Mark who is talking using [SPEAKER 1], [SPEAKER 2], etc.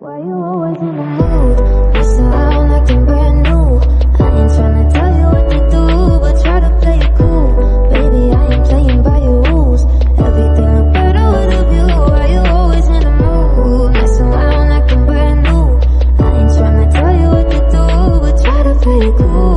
[SPEAKER 1] Why you always in the mood? Like I'm brand new. I ain't tell you what to do, but try to play it cool. Baby, I ain't playing by your rules. Everything better with a view. Why you always in the mood? Around like I'm brand new. I ain't tell you what to do, but try to play it cool.